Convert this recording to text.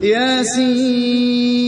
ياسين.